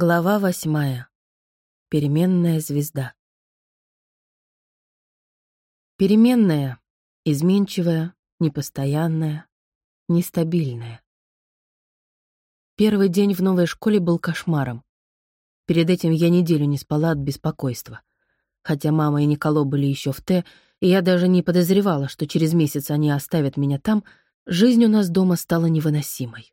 Глава восьмая. Переменная звезда. Переменная, изменчивая, непостоянная, нестабильная. Первый день в новой школе был кошмаром. Перед этим я неделю не спала от беспокойства. Хотя мама и Николо были еще в Т, и я даже не подозревала, что через месяц они оставят меня там, жизнь у нас дома стала невыносимой.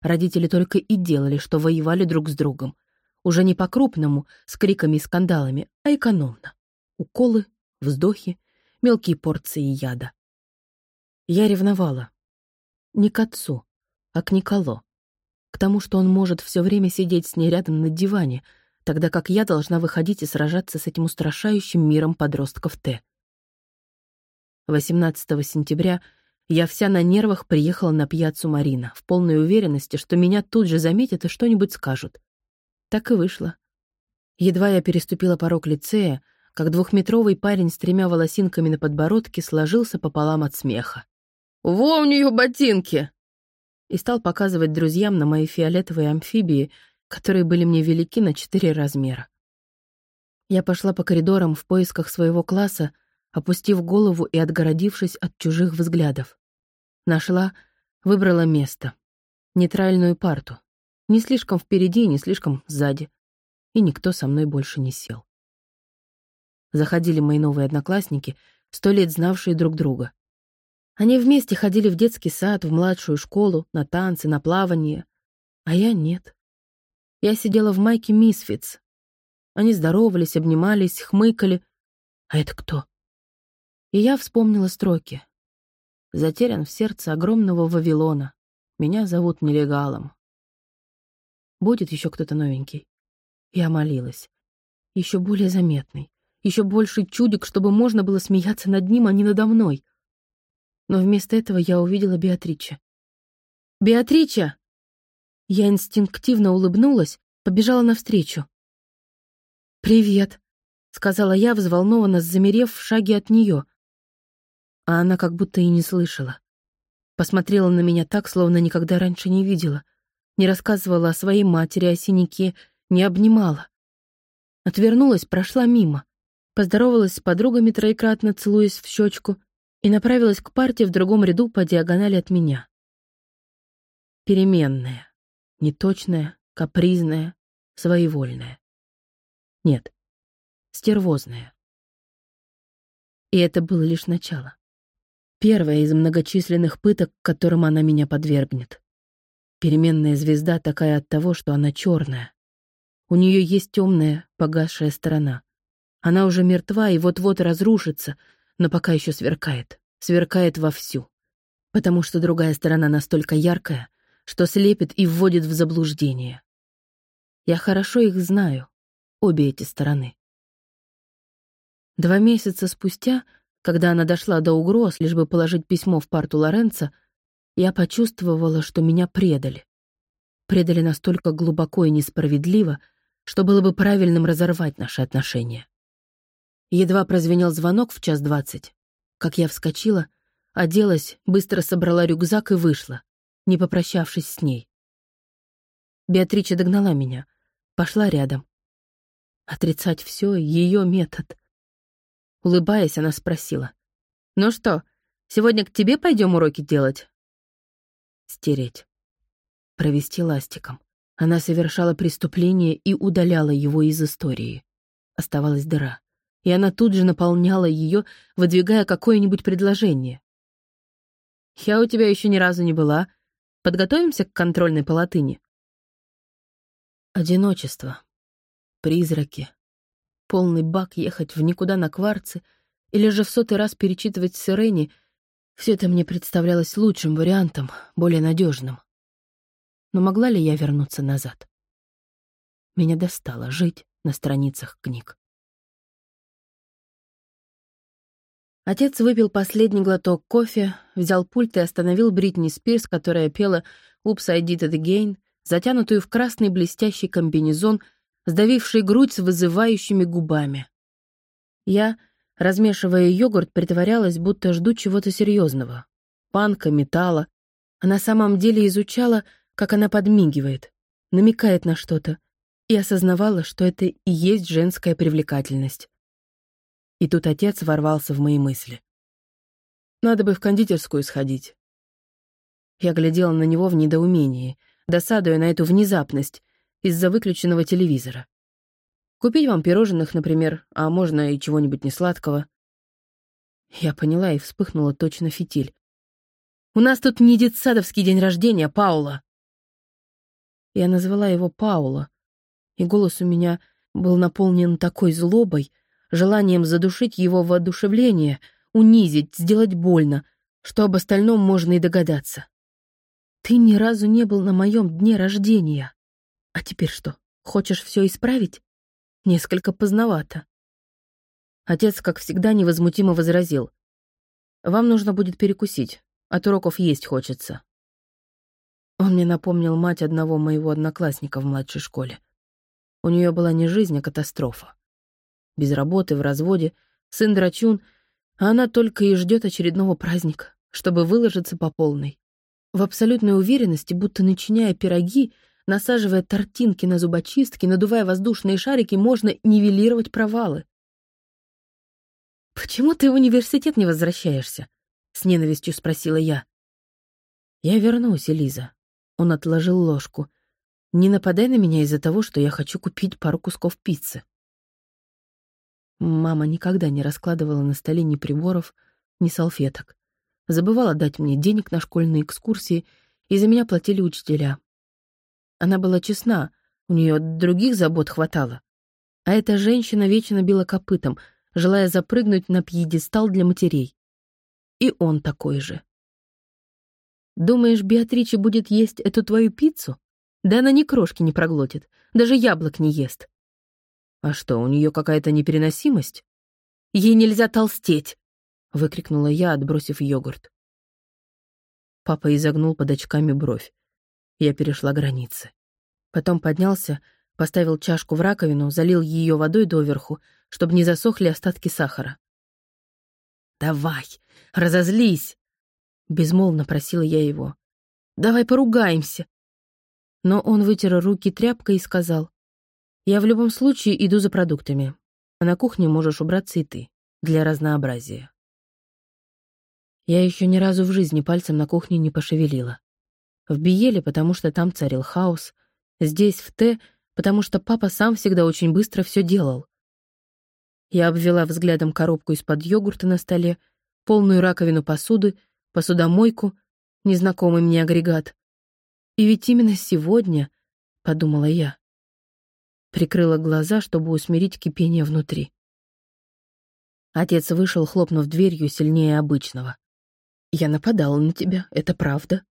Родители только и делали, что воевали друг с другом. Уже не по-крупному, с криками и скандалами, а экономно. Уколы, вздохи, мелкие порции яда. Я ревновала. Не к отцу, а к Николо. К тому, что он может все время сидеть с ней рядом на диване, тогда как я должна выходить и сражаться с этим устрашающим миром подростков Т. 18 сентября — я вся на нервах приехала на пьяцу Марина, в полной уверенности, что меня тут же заметят и что-нибудь скажут. Так и вышло. Едва я переступила порог лицея, как двухметровый парень с тремя волосинками на подбородке сложился пополам от смеха. «Во у нее ботинки!» И стал показывать друзьям на мои фиолетовые амфибии, которые были мне велики на четыре размера. Я пошла по коридорам в поисках своего класса, опустив голову и отгородившись от чужих взглядов. Нашла, выбрала место. Нейтральную парту. Не слишком впереди, не слишком сзади. И никто со мной больше не сел. Заходили мои новые одноклассники, сто лет знавшие друг друга. Они вместе ходили в детский сад, в младшую школу, на танцы, на плавание. А я нет. Я сидела в майке Мисфиц. Они здоровались, обнимались, хмыкали. А это кто? И я вспомнила строки затерян в сердце огромного Вавилона. Меня зовут нелегалом. Будет еще кто-то новенький. Я молилась. Еще более заметный. Еще больше чудик, чтобы можно было смеяться над ним, а не надо мной. Но вместо этого я увидела Беатриче. «Беатрича!» Я инстинктивно улыбнулась, побежала навстречу. «Привет», — сказала я, взволнованно замерев в шаге от нее — а она как будто и не слышала. Посмотрела на меня так, словно никогда раньше не видела, не рассказывала о своей матери, о синяке, не обнимала. Отвернулась, прошла мимо, поздоровалась с подругами троекратно, целуясь в щечку, и направилась к парте в другом ряду по диагонали от меня. Переменная, неточная, капризная, своевольная. Нет, стервозная. И это было лишь начало. Первая из многочисленных пыток, которым она меня подвергнет. Переменная звезда такая от того, что она черная. У нее есть темная, погасшая сторона. Она уже мертва и вот-вот разрушится, но пока еще сверкает. Сверкает вовсю. Потому что другая сторона настолько яркая, что слепит и вводит в заблуждение. Я хорошо их знаю, обе эти стороны. Два месяца спустя — когда она дошла до угроз, лишь бы положить письмо в парту Лоренца, я почувствовала, что меня предали. Предали настолько глубоко и несправедливо, что было бы правильным разорвать наши отношения. Едва прозвенел звонок в час двадцать, как я вскочила, оделась, быстро собрала рюкзак и вышла, не попрощавшись с ней. Беатрича догнала меня, пошла рядом. Отрицать все — ее метод. Улыбаясь, она спросила. «Ну что, сегодня к тебе пойдем уроки делать?» Стереть. Провести ластиком. Она совершала преступление и удаляла его из истории. Оставалась дыра. И она тут же наполняла ее, выдвигая какое-нибудь предложение. «Я у тебя еще ни разу не была. Подготовимся к контрольной палатыне?» Одиночество. Призраки полный бак ехать в никуда на кварцы или же в сотый раз перечитывать Сирени, все это мне представлялось лучшим вариантом, более надежным. Но могла ли я вернуться назад? Меня достало жить на страницах книг. Отец выпил последний глоток кофе, взял пульт и остановил Бритни Спирс, которая пела «Oops, I did it again», затянутую в красный блестящий комбинезон — сдавивший грудь с вызывающими губами. Я, размешивая йогурт, притворялась, будто жду чего-то серьезного. Панка, металла. А на самом деле изучала, как она подмигивает. намекает на что-то, и осознавала, что это и есть женская привлекательность. И тут отец ворвался в мои мысли. Надо бы в кондитерскую сходить. Я глядела на него в недоумении, досадуя на эту внезапность из-за выключенного телевизора. Купить вам пирожных, например, а можно и чего-нибудь несладкого. Я поняла и вспыхнула точно фитиль. «У нас тут не детсадовский день рождения, Паула!» Я назвала его Паула, и голос у меня был наполнен такой злобой, желанием задушить его воодушевление, унизить, сделать больно, что об остальном можно и догадаться. «Ты ни разу не был на моем дне рождения. А теперь что, хочешь все исправить?» Несколько поздновато. Отец, как всегда, невозмутимо возразил. «Вам нужно будет перекусить, от уроков есть хочется». Он мне напомнил мать одного моего одноклассника в младшей школе. У нее была не жизнь, а катастрофа. Без работы, в разводе, сын драчун, а она только и ждет очередного праздника, чтобы выложиться по полной. В абсолютной уверенности, будто начиняя пироги, Насаживая тортинки на зубочистки, надувая воздушные шарики, можно нивелировать провалы. «Почему ты в университет не возвращаешься?» — с ненавистью спросила я. «Я вернусь, Элиза». Он отложил ложку. «Не нападай на меня из-за того, что я хочу купить пару кусков пиццы». Мама никогда не раскладывала на столе ни приборов, ни салфеток. Забывала дать мне денег на школьные экскурсии, и за меня платили учителя. Она была честна, у нее других забот хватало. А эта женщина вечно била копытом, желая запрыгнуть на пьедестал для матерей. И он такой же. Думаешь, Беатриче будет есть эту твою пиццу? Да она ни крошки не проглотит, даже яблок не ест. А что, у нее какая-то непереносимость? Ей нельзя толстеть, выкрикнула я, отбросив йогурт. Папа изогнул под очками бровь. Я перешла границы. Потом поднялся, поставил чашку в раковину, залил ее водой доверху, чтобы не засохли остатки сахара. «Давай, разозлись!» — безмолвно просила я его. «Давай поругаемся!» Но он вытер руки тряпкой и сказал, «Я в любом случае иду за продуктами, а на кухне можешь убраться и ты, для разнообразия». Я еще ни разу в жизни пальцем на кухне не пошевелила. В Биеле, потому что там царил хаос. Здесь, в Т, потому что папа сам всегда очень быстро все делал. Я обвела взглядом коробку из-под йогурта на столе, полную раковину посуды, посудомойку, незнакомый мне агрегат. И ведь именно сегодня, — подумала я, прикрыла глаза, чтобы усмирить кипение внутри. Отец вышел, хлопнув дверью сильнее обычного. «Я нападала на тебя, это правда.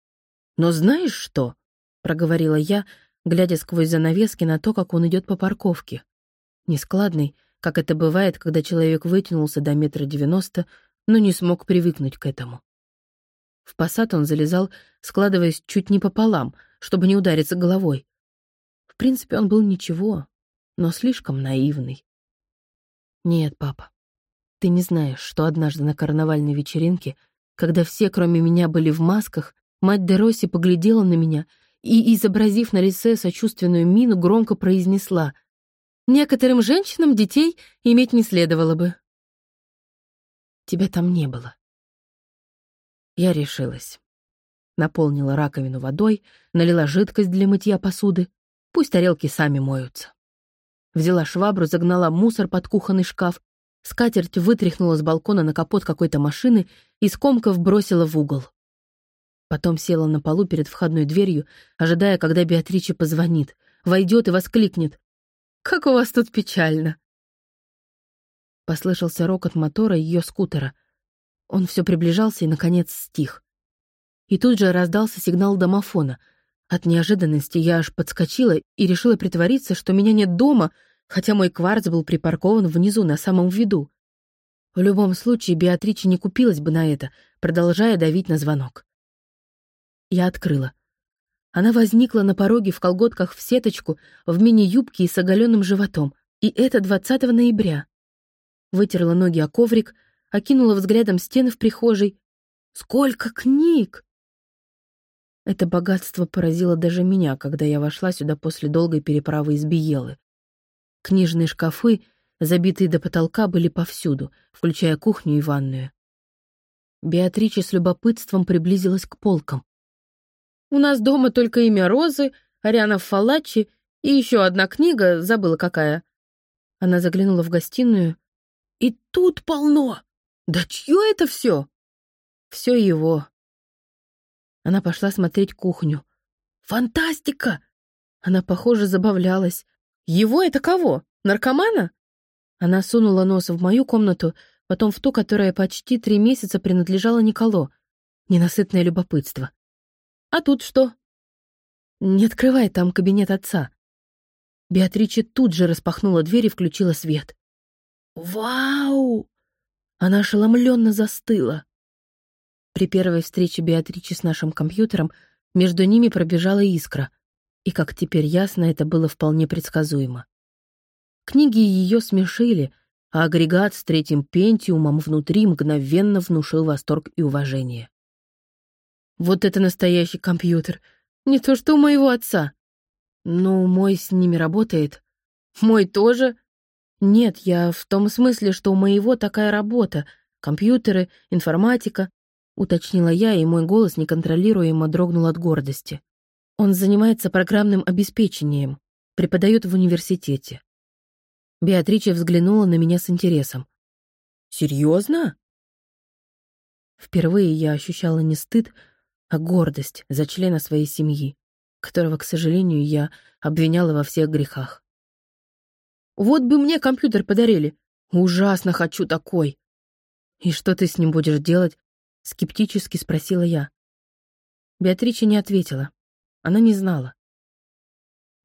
«Но знаешь что?» — проговорила я, глядя сквозь занавески на то, как он идет по парковке. Нескладный, как это бывает, когда человек вытянулся до метра девяносто, но не смог привыкнуть к этому. В посад он залезал, складываясь чуть не пополам, чтобы не удариться головой. В принципе, он был ничего, но слишком наивный. «Нет, папа, ты не знаешь, что однажды на карнавальной вечеринке, когда все, кроме меня, были в масках, Мать Дероси поглядела на меня и, изобразив на лице сочувственную мину, громко произнесла «Некоторым женщинам детей иметь не следовало бы». Тебя там не было. Я решилась. Наполнила раковину водой, налила жидкость для мытья посуды. Пусть тарелки сами моются. Взяла швабру, загнала мусор под кухонный шкаф, скатерть вытряхнула с балкона на капот какой-то машины и скомков бросила в угол. Потом села на полу перед входной дверью, ожидая, когда Беатриче позвонит, войдет и воскликнет. «Как у вас тут печально!» Послышался рокот мотора ее скутера. Он все приближался и, наконец, стих. И тут же раздался сигнал домофона. От неожиданности я аж подскочила и решила притвориться, что меня нет дома, хотя мой кварц был припаркован внизу, на самом виду. В любом случае, Беатриче не купилась бы на это, продолжая давить на звонок. Я открыла. Она возникла на пороге в колготках в сеточку, в мини-юбке и с оголенным животом. И это 20 ноября. Вытерла ноги о коврик, окинула взглядом стены в прихожей. Сколько книг! Это богатство поразило даже меня, когда я вошла сюда после долгой переправы из Биелы. Книжные шкафы, забитые до потолка, были повсюду, включая кухню и ванную. Беатрича с любопытством приблизилась к полкам. «У нас дома только имя Розы, Ариана Фалачи и еще одна книга, забыла какая». Она заглянула в гостиную. «И тут полно! Да чье это все?» «Все его», она пошла смотреть кухню. «Фантастика!» Она, похоже, забавлялась. «Его это кого? Наркомана?» Она сунула нос в мою комнату, потом в ту, которая почти три месяца принадлежала Николо. Ненасытное любопытство. «А тут что?» «Не открывай, там кабинет отца». Беатриче тут же распахнула дверь и включила свет. «Вау!» Она ошеломленно застыла. При первой встрече Беатричи с нашим компьютером между ними пробежала искра, и, как теперь ясно, это было вполне предсказуемо. Книги ее смешили, а агрегат с третьим пентиумом внутри мгновенно внушил восторг и уважение. «Вот это настоящий компьютер! Не то что у моего отца!» «Ну, мой с ними работает. Мой тоже?» «Нет, я в том смысле, что у моего такая работа. Компьютеры, информатика, — уточнила я, и мой голос неконтролируемо дрогнул от гордости. «Он занимается программным обеспечением, преподает в университете». Беатрича взглянула на меня с интересом. «Серьезно?» Впервые я ощущала не стыд, а гордость за члена своей семьи, которого, к сожалению, я обвиняла во всех грехах. «Вот бы мне компьютер подарили! Ужасно хочу такой!» «И что ты с ним будешь делать?» Скептически спросила я. Беатрича не ответила. Она не знала.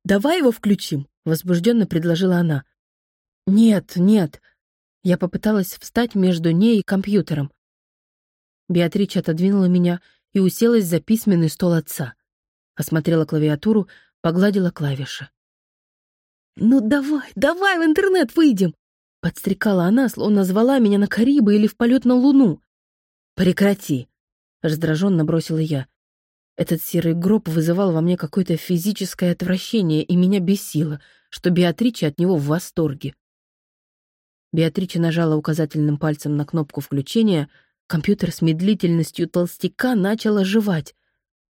«Давай его включим», — возбужденно предложила она. «Нет, нет». Я попыталась встать между ней и компьютером. Беатрича отодвинула меня и уселась за письменный стол отца. Осмотрела клавиатуру, погладила клавиши. «Ну давай, давай в интернет выйдем!» Подстрекала она, словно звала меня на Карибы или в полет на Луну. «Прекрати!» — раздраженно бросила я. Этот серый гроб вызывал во мне какое-то физическое отвращение и меня бесило, что Беатрича от него в восторге. Беатрича нажала указательным пальцем на кнопку включения, компьютер с медлительностью толстяка начал оживать.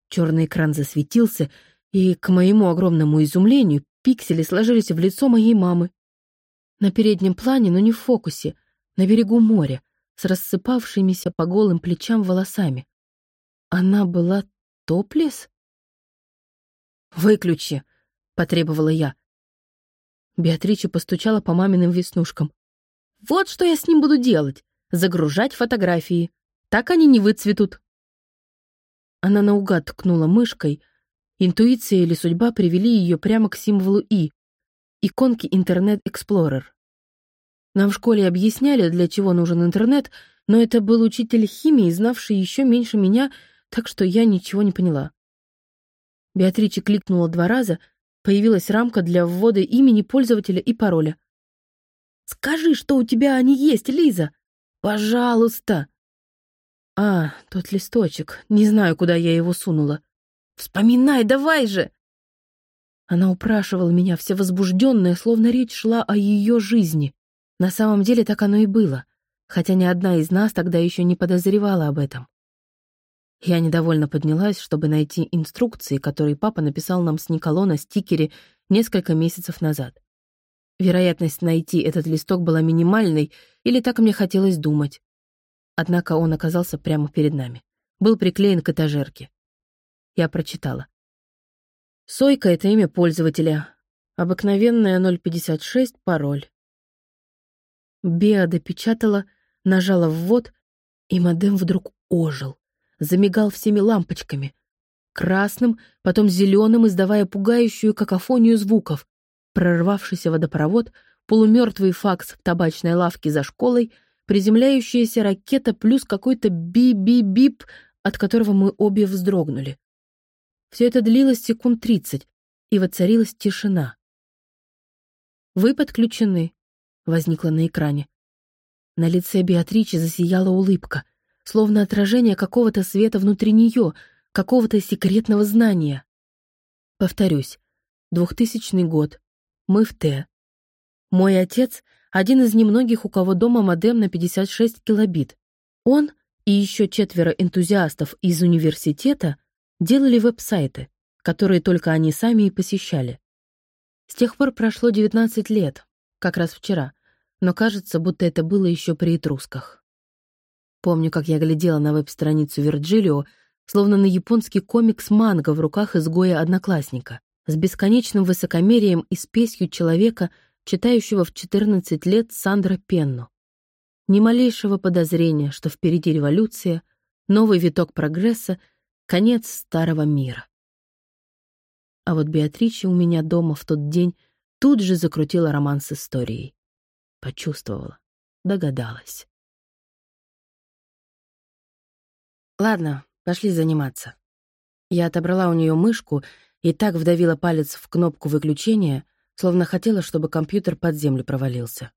Черный экран засветился, и, к моему огромному изумлению, пиксели сложились в лицо моей мамы. На переднем плане, но не в фокусе, на берегу моря, с рассыпавшимися по голым плечам волосами. Она была топлес? «Выключи!» — потребовала я. Беатрича постучала по маминым веснушкам. «Вот что я с ним буду делать! Загружать фотографии. Так они не выцветут!» Она наугад ткнула мышкой. Интуиция или судьба привели ее прямо к символу «и» — иконке Интернет Эксплорер. Нам в школе объясняли, для чего нужен интернет, но это был учитель химии, знавший еще меньше меня, так что я ничего не поняла. Беатрича кликнула два раза, появилась рамка для ввода имени пользователя и пароля. «Скажи, что у тебя они есть, Лиза! Пожалуйста!» «А, тот листочек. Не знаю, куда я его сунула. Вспоминай, давай же!» Она упрашивала меня, вся возбужденная, словно речь шла о ее жизни. На самом деле так оно и было, хотя ни одна из нас тогда еще не подозревала об этом. Я недовольно поднялась, чтобы найти инструкции, которые папа написал нам с Николо на стикере несколько месяцев назад. Вероятность найти этот листок была минимальной, или так мне хотелось думать. Однако он оказался прямо перед нами. Был приклеен к этажерке. Я прочитала. Сойка — это имя пользователя. Обыкновенная 056 — пароль. Беа допечатала, нажала «ввод», и модем вдруг ожил, замигал всеми лампочками. Красным, потом зеленым, издавая пугающую какофонию звуков. Прорвавшийся водопровод, полумертвый факс в табачной лавке за школой, приземляющаяся ракета плюс какой-то би-би-бип, от которого мы обе вздрогнули. Все это длилось секунд тридцать, и воцарилась тишина. «Вы подключены», возникла на экране. На лице Беатричи засияла улыбка, словно отражение какого-то света внутри нее, какого-то секретного знания. Повторюсь, 2000 год. Мы в Т. Мой отец — один из немногих, у кого дома модем на 56 килобит. Он и еще четверо энтузиастов из университета делали веб-сайты, которые только они сами и посещали. С тех пор прошло 19 лет, как раз вчера, но кажется, будто это было еще при этрусках. Помню, как я глядела на веб-страницу Вирджилио, словно на японский комикс манго в руках изгоя-одноклассника, с бесконечным высокомерием и спесью человека, читающего в 14 лет Сандра Пенну. Ни малейшего подозрения, что впереди революция, новый виток прогресса, конец старого мира. А вот Беатрича у меня дома в тот день тут же закрутила роман с историей. Почувствовала, догадалась. Ладно, пошли заниматься. Я отобрала у нее мышку и так вдавила палец в кнопку выключения, словно хотела, чтобы компьютер под землю провалился.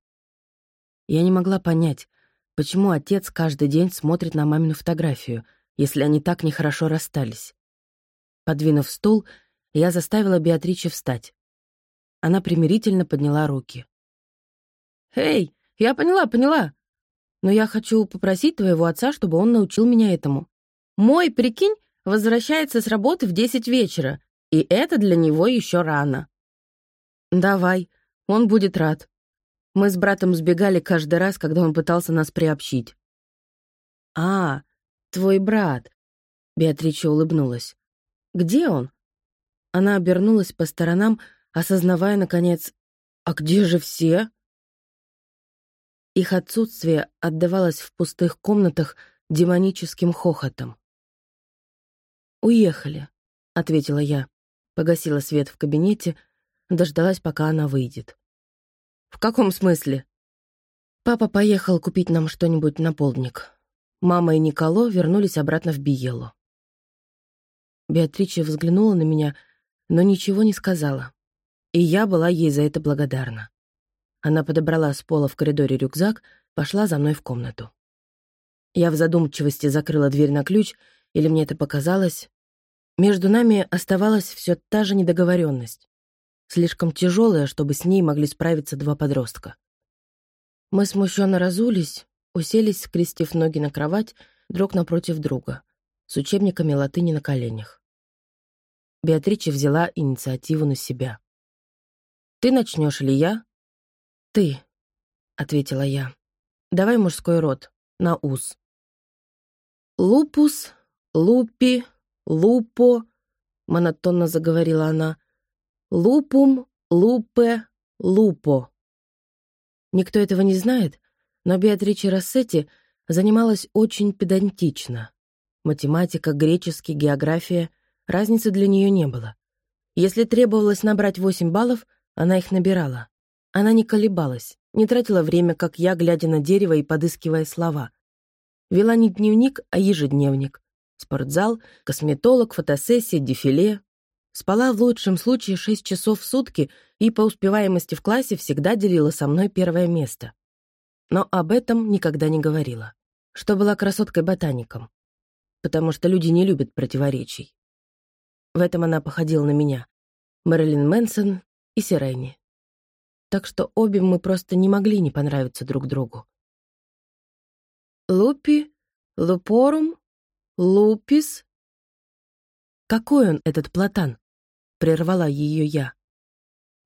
Я не могла понять, почему отец каждый день смотрит на мамину фотографию, если они так нехорошо расстались. Подвинув стул, я заставила Беатриче встать. Она примирительно подняла руки. «Эй, я поняла, поняла. Но я хочу попросить твоего отца, чтобы он научил меня этому. Мой, прикинь, возвращается с работы в десять вечера, и это для него еще рано». «Давай, он будет рад. Мы с братом сбегали каждый раз, когда он пытался нас приобщить». «А, твой брат», — Беатрича улыбнулась. «Где он?» Она обернулась по сторонам, осознавая, наконец, «А где же все?» Их отсутствие отдавалось в пустых комнатах демоническим хохотом. «Уехали», — ответила я. Погасила свет в кабинете, дождалась, пока она выйдет. «В каком смысле?» Папа поехал купить нам что-нибудь на полдник. Мама и Николо вернулись обратно в Биелу. Беатрича взглянула на меня — но ничего не сказала. И я была ей за это благодарна. Она подобрала с пола в коридоре рюкзак, пошла за мной в комнату. Я в задумчивости закрыла дверь на ключ, или мне это показалось. Между нами оставалась все та же недоговоренность, слишком тяжелая, чтобы с ней могли справиться два подростка. Мы смущенно разулись, уселись, скрестив ноги на кровать, друг напротив друга, с учебниками латыни на коленях. Беатрича взяла инициативу на себя. «Ты начнешь или я?» «Ты», — ответила я. «Давай мужской род, на ус». «Лупус, лупи, лупо», — монотонно заговорила она. «Лупум, лупе, лупо». Никто этого не знает, но Беатрича Рассетти занималась очень педантично. Математика, греческий, география — Разницы для нее не было. Если требовалось набрать 8 баллов, она их набирала. Она не колебалась, не тратила время, как я, глядя на дерево и подыскивая слова. Вела не дневник, а ежедневник. Спортзал, косметолог, фотосессия, дефиле. Спала в лучшем случае 6 часов в сутки и по успеваемости в классе всегда делила со мной первое место. Но об этом никогда не говорила. Что была красоткой-ботаником. Потому что люди не любят противоречий. В этом она походила на меня. Мэрилин Мэнсон и Сирени. Так что обе мы просто не могли не понравиться друг другу. Лупи, лупорум, лупис. Какой он, этот платан? Прервала ее я.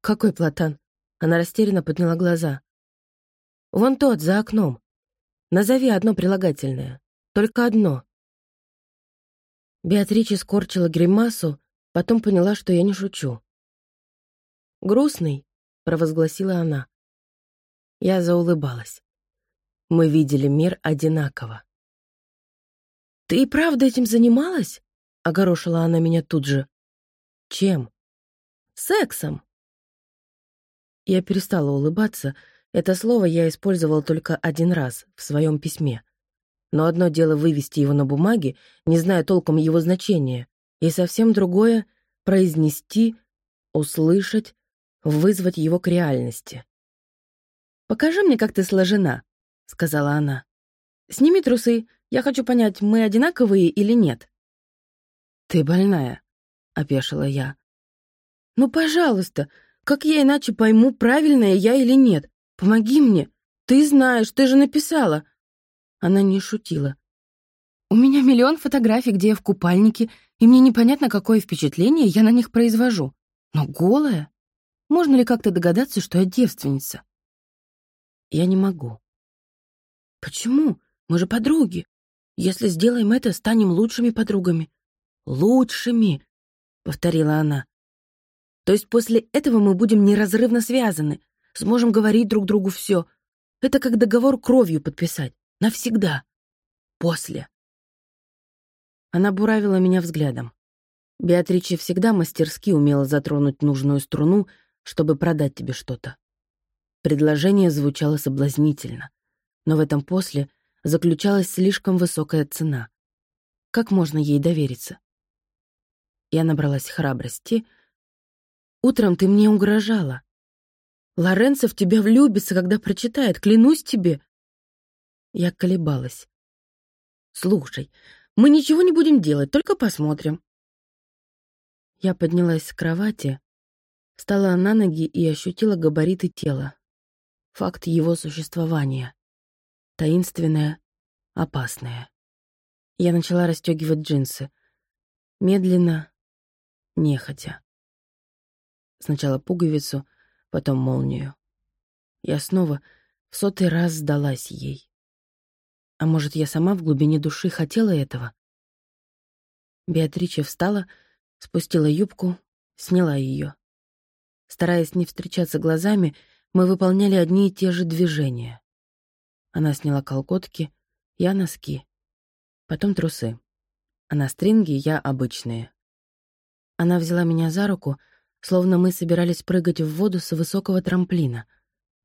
Какой платан? Она растерянно подняла глаза. Вон тот, за окном. Назови одно прилагательное. Только одно. Беатрича скорчила гримасу, потом поняла, что я не шучу. «Грустный», — провозгласила она. Я заулыбалась. Мы видели мир одинаково. «Ты и правда этим занималась?» — огорошила она меня тут же. «Чем?» «Сексом». Я перестала улыбаться. Это слово я использовала только один раз в своем письме. Но одно дело вывести его на бумаге, не зная толком его значения, и совсем другое — произнести, услышать, вызвать его к реальности. «Покажи мне, как ты сложена», — сказала она. «Сними трусы, я хочу понять, мы одинаковые или нет». «Ты больная», — опешила я. «Ну, пожалуйста, как я иначе пойму, правильная я или нет? Помоги мне. Ты знаешь, ты же написала». Она не шутила. «У меня миллион фотографий, где я в купальнике, и мне непонятно, какое впечатление я на них произвожу. Но голая? Можно ли как-то догадаться, что я девственница?» «Я не могу». «Почему? Мы же подруги. Если сделаем это, станем лучшими подругами». «Лучшими», — повторила она. «То есть после этого мы будем неразрывно связаны, сможем говорить друг другу все. Это как договор кровью подписать. Навсегда. После». Она буравила меня взглядом. Беатриче всегда мастерски умела затронуть нужную струну, чтобы продать тебе что-то. Предложение звучало соблазнительно, но в этом после заключалась слишком высокая цена. Как можно ей довериться? Я набралась храбрости. «Утром ты мне угрожала. Лоренцо в тебя влюбится, когда прочитает, клянусь тебе». Я колебалась. «Слушай, мы ничего не будем делать, только посмотрим». Я поднялась с кровати, встала на ноги и ощутила габариты тела. Факт его существования. Таинственное, опасное. Я начала расстегивать джинсы. Медленно, нехотя. Сначала пуговицу, потом молнию. Я снова в сотый раз сдалась ей. А может, я сама в глубине души хотела этого? Беатрича встала, спустила юбку, сняла ее. Стараясь не встречаться глазами, мы выполняли одни и те же движения. Она сняла колготки, я носки, потом трусы. А на стринге я обычные. Она взяла меня за руку, словно мы собирались прыгать в воду с высокого трамплина,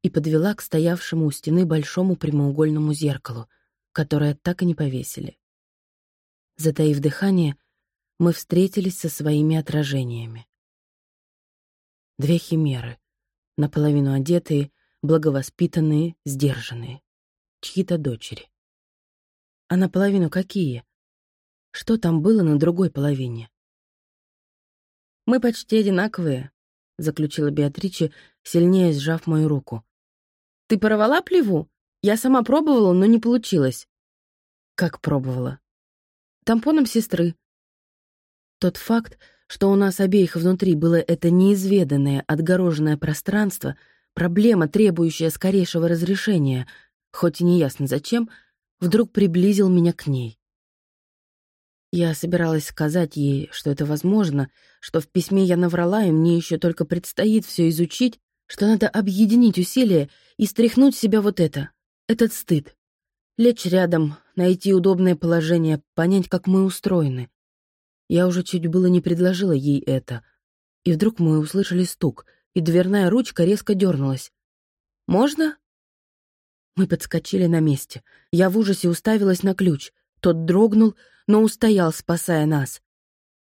и подвела к стоявшему у стены большому прямоугольному зеркалу, которое так и не повесили. Затаив дыхание, мы встретились со своими отражениями. Две химеры, наполовину одетые, благовоспитанные, сдержанные. Чьи-то дочери. А наполовину какие? Что там было на другой половине? «Мы почти одинаковые», — заключила Беатриче, сильнее сжав мою руку. «Ты порвала плеву? Я сама пробовала, но не получилось». «Как пробовала?» «Тампоном сестры». Тот факт, что у нас обеих внутри было это неизведанное, отгороженное пространство, проблема, требующая скорейшего разрешения, хоть и неясно зачем, вдруг приблизил меня к ней. Я собиралась сказать ей, что это возможно, что в письме я наврала, и мне еще только предстоит все изучить, что надо объединить усилия и стряхнуть с себя вот это, этот стыд. Лечь рядом, найти удобное положение, понять, как мы устроены. Я уже чуть было не предложила ей это. И вдруг мы услышали стук, и дверная ручка резко дернулась. «Можно?» Мы подскочили на месте. Я в ужасе уставилась на ключ. Тот дрогнул, но устоял, спасая нас.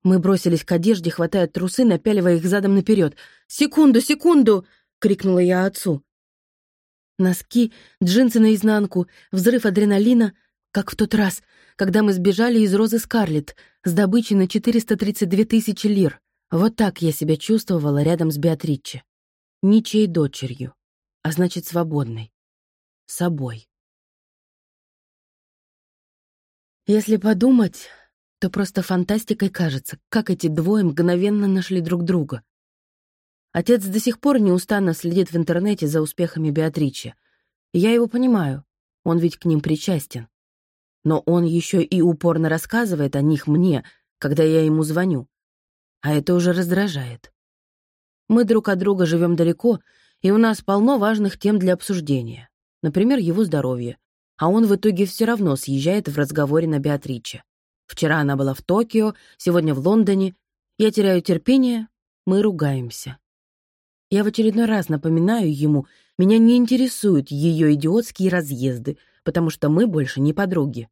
Мы бросились к одежде, хватая трусы, напяливая их задом наперед. «Секунду, секунду!» — крикнула я отцу. Носки, джинсы наизнанку, взрыв адреналина, как в тот раз, когда мы сбежали из Розы Скарлетт с добычей на 432 тысячи лир. Вот так я себя чувствовала рядом с Беатриче. Ничьей дочерью, а значит, свободной. Собой. Если подумать, то просто фантастикой кажется, как эти двое мгновенно нашли друг друга. Отец до сих пор неустанно следит в интернете за успехами Беатричи. И я его понимаю, он ведь к ним причастен. Но он еще и упорно рассказывает о них мне, когда я ему звоню. А это уже раздражает. Мы друг от друга живем далеко, и у нас полно важных тем для обсуждения. Например, его здоровье, а он в итоге все равно съезжает в разговоре на Беатриче. Вчера она была в Токио, сегодня в Лондоне. Я теряю терпение, мы ругаемся. Я в очередной раз напоминаю ему, меня не интересуют ее идиотские разъезды, потому что мы больше не подруги.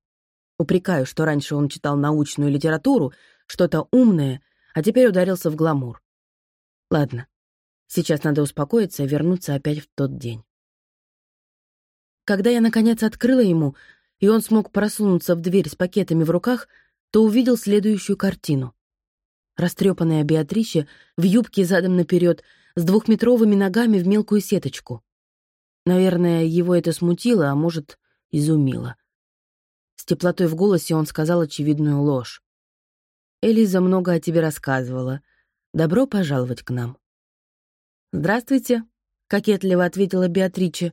Упрекаю, что раньше он читал научную литературу, что-то умное, а теперь ударился в гламур. Ладно, сейчас надо успокоиться и вернуться опять в тот день. Когда я, наконец, открыла ему, и он смог просунуться в дверь с пакетами в руках, то увидел следующую картину. Растрепанная Беатрича в юбке задом наперед, с двухметровыми ногами в мелкую сеточку. Наверное, его это смутило, а может, изумило. С теплотой в голосе он сказал очевидную ложь. «Элиза много о тебе рассказывала. Добро пожаловать к нам». «Здравствуйте», — кокетливо ответила Беатрича.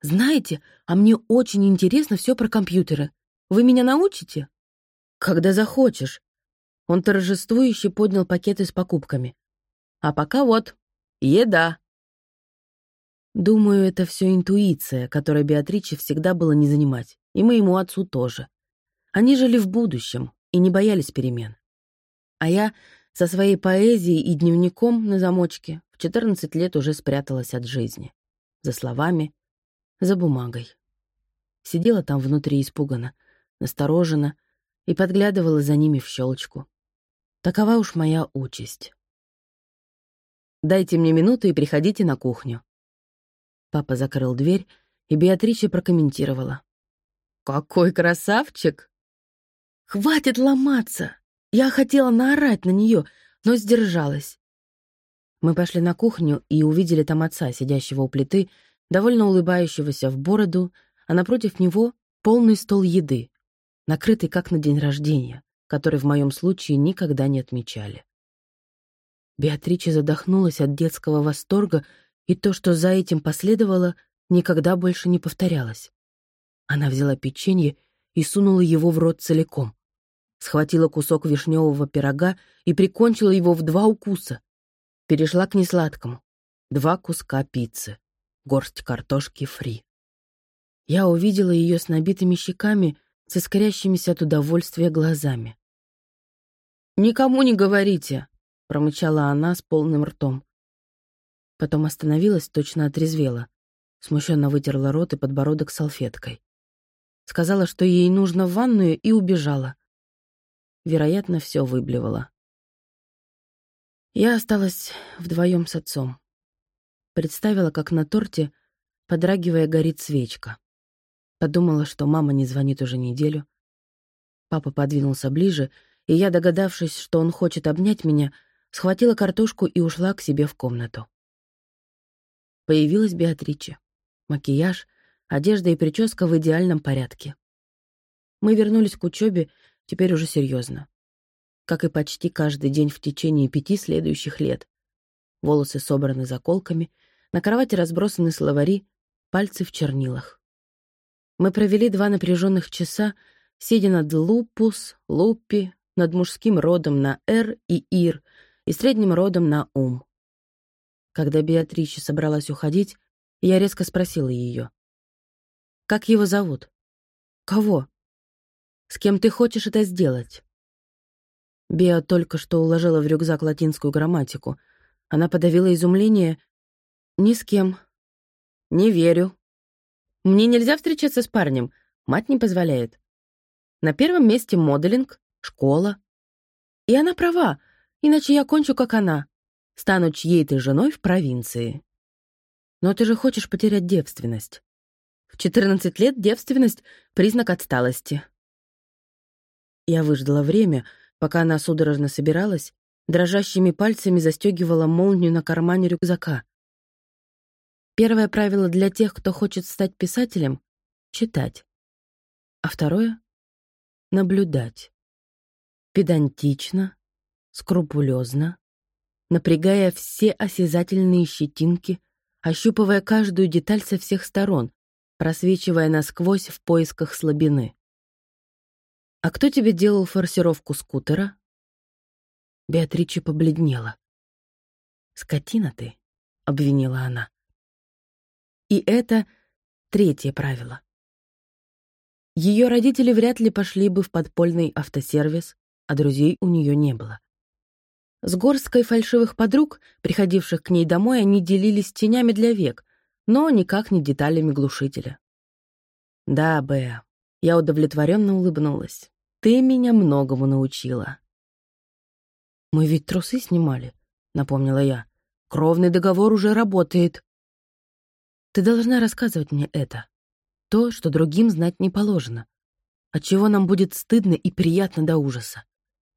«Знаете, а мне очень интересно все про компьютеры. Вы меня научите?» «Когда захочешь». Он торжествующе поднял пакеты с покупками. «А пока вот, еда». Думаю, это все интуиция, которой Беатриче всегда было не занимать, и моему отцу тоже. Они жили в будущем и не боялись перемен. А я со своей поэзией и дневником на замочке в 14 лет уже спряталась от жизни. За словами, за бумагой. Сидела там внутри испуганно, настороженно и подглядывала за ними в щелочку. Такова уж моя участь. «Дайте мне минуту и приходите на кухню». Папа закрыл дверь, и Беатрича прокомментировала. «Какой красавчик!» «Хватит ломаться!» Я хотела наорать на нее, но сдержалась. Мы пошли на кухню и увидели там отца, сидящего у плиты, довольно улыбающегося в бороду, а напротив него полный стол еды, накрытый как на день рождения, который в моем случае никогда не отмечали. Беатрича задохнулась от детского восторга, и то, что за этим последовало, никогда больше не повторялось. Она взяла печенье и сунула его в рот целиком схватила кусок вишневого пирога и прикончила его в два укуса. Перешла к несладкому. Два куска пиццы, горсть картошки фри. Я увидела ее с набитыми щеками, с искрящимися от удовольствия глазами. «Никому не говорите!» — промычала она с полным ртом. Потом остановилась, точно отрезвела. Смущенно вытерла рот и подбородок салфеткой. Сказала, что ей нужно в ванную, и убежала вероятно, все выблевала. Я осталась вдвоем с отцом. Представила, как на торте, подрагивая, горит свечка. Подумала, что мама не звонит уже неделю. Папа подвинулся ближе, и я, догадавшись, что он хочет обнять меня, схватила картошку и ушла к себе в комнату. Появилась Беатриче. Макияж, одежда и прическа в идеальном порядке. Мы вернулись к учебе Теперь уже серьезно. Как и почти каждый день в течение пяти следующих лет. Волосы собраны заколками, на кровати разбросаны словари, пальцы в чернилах. Мы провели два напряженных часа, сидя над лупус, луппи, над мужским родом на «р» и «ир» и средним родом на «ум». Когда Беатрича собралась уходить, я резко спросила ее. «Как его зовут?» «Кого?» С кем ты хочешь это сделать?» Беа только что уложила в рюкзак латинскую грамматику. Она подавила изумление. «Ни с кем. Не верю. Мне нельзя встречаться с парнем. Мать не позволяет. На первом месте моделинг, школа. И она права, иначе я кончу, как она. Стану чьей-то женой в провинции. Но ты же хочешь потерять девственность. В 14 лет девственность — признак отсталости. Я выждала время, пока она судорожно собиралась, дрожащими пальцами застегивала молнию на кармане рюкзака. Первое правило для тех, кто хочет стать писателем — читать. А второе — наблюдать. Педантично, скрупулезно, напрягая все осязательные щетинки, ощупывая каждую деталь со всех сторон, просвечивая насквозь в поисках слабины. «А кто тебе делал форсировку скутера?» Беатрича побледнела. «Скотина ты», — обвинила она. И это третье правило. Ее родители вряд ли пошли бы в подпольный автосервис, а друзей у нее не было. С горсткой фальшивых подруг, приходивших к ней домой, они делились тенями для век, но никак не деталями глушителя. «Да, Беа, я удовлетворенно улыбнулась. «Ты меня многому научила». «Мы ведь трусы снимали», — напомнила я. «Кровный договор уже работает». «Ты должна рассказывать мне это. То, что другим знать не положено. Отчего нам будет стыдно и приятно до ужаса.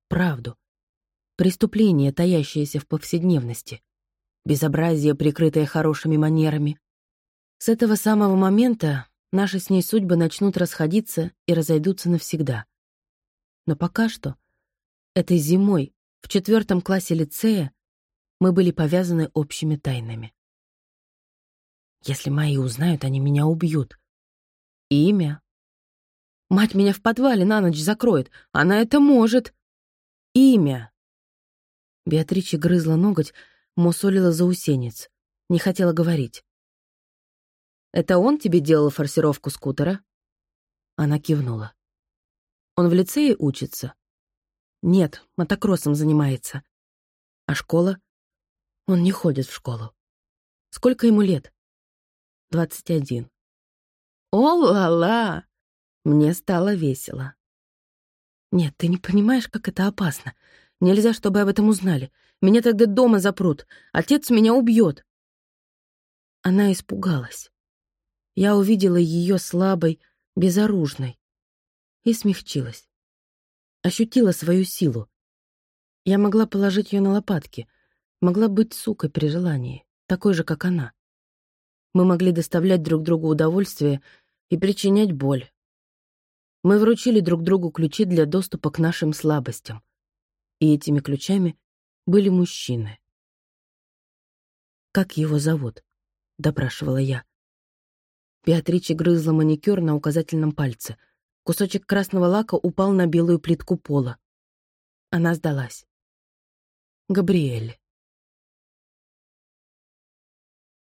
Правду. преступление, таящееся в повседневности, безобразие, прикрытое хорошими манерами. С этого самого момента наши с ней судьбы начнут расходиться и разойдутся навсегда. Но пока что, этой зимой, в четвертом классе лицея, мы были повязаны общими тайнами. Если мои узнают, они меня убьют. Имя. Мать меня в подвале на ночь закроет. Она это может. Имя. Беатрича грызла ноготь, мусолила заусенец. Не хотела говорить. «Это он тебе делал форсировку скутера?» Она кивнула. «Он в лицее учится?» «Нет, мотокроссом занимается». «А школа?» «Он не ходит в школу». «Сколько ему лет?» «Двадцать один». «О-ла-ла!» Мне стало весело. «Нет, ты не понимаешь, как это опасно. Нельзя, чтобы об этом узнали. Меня тогда дома запрут. Отец меня убьет». Она испугалась. Я увидела ее слабой, безоружной и смягчилась. Ощутила свою силу. Я могла положить ее на лопатки, могла быть сукой при желании, такой же, как она. Мы могли доставлять друг другу удовольствие и причинять боль. Мы вручили друг другу ключи для доступа к нашим слабостям. И этими ключами были мужчины. «Как его зовут?» — допрашивала я. Беатрича грызла маникюр на указательном пальце. Кусочек красного лака упал на белую плитку пола. Она сдалась. «Габриэль».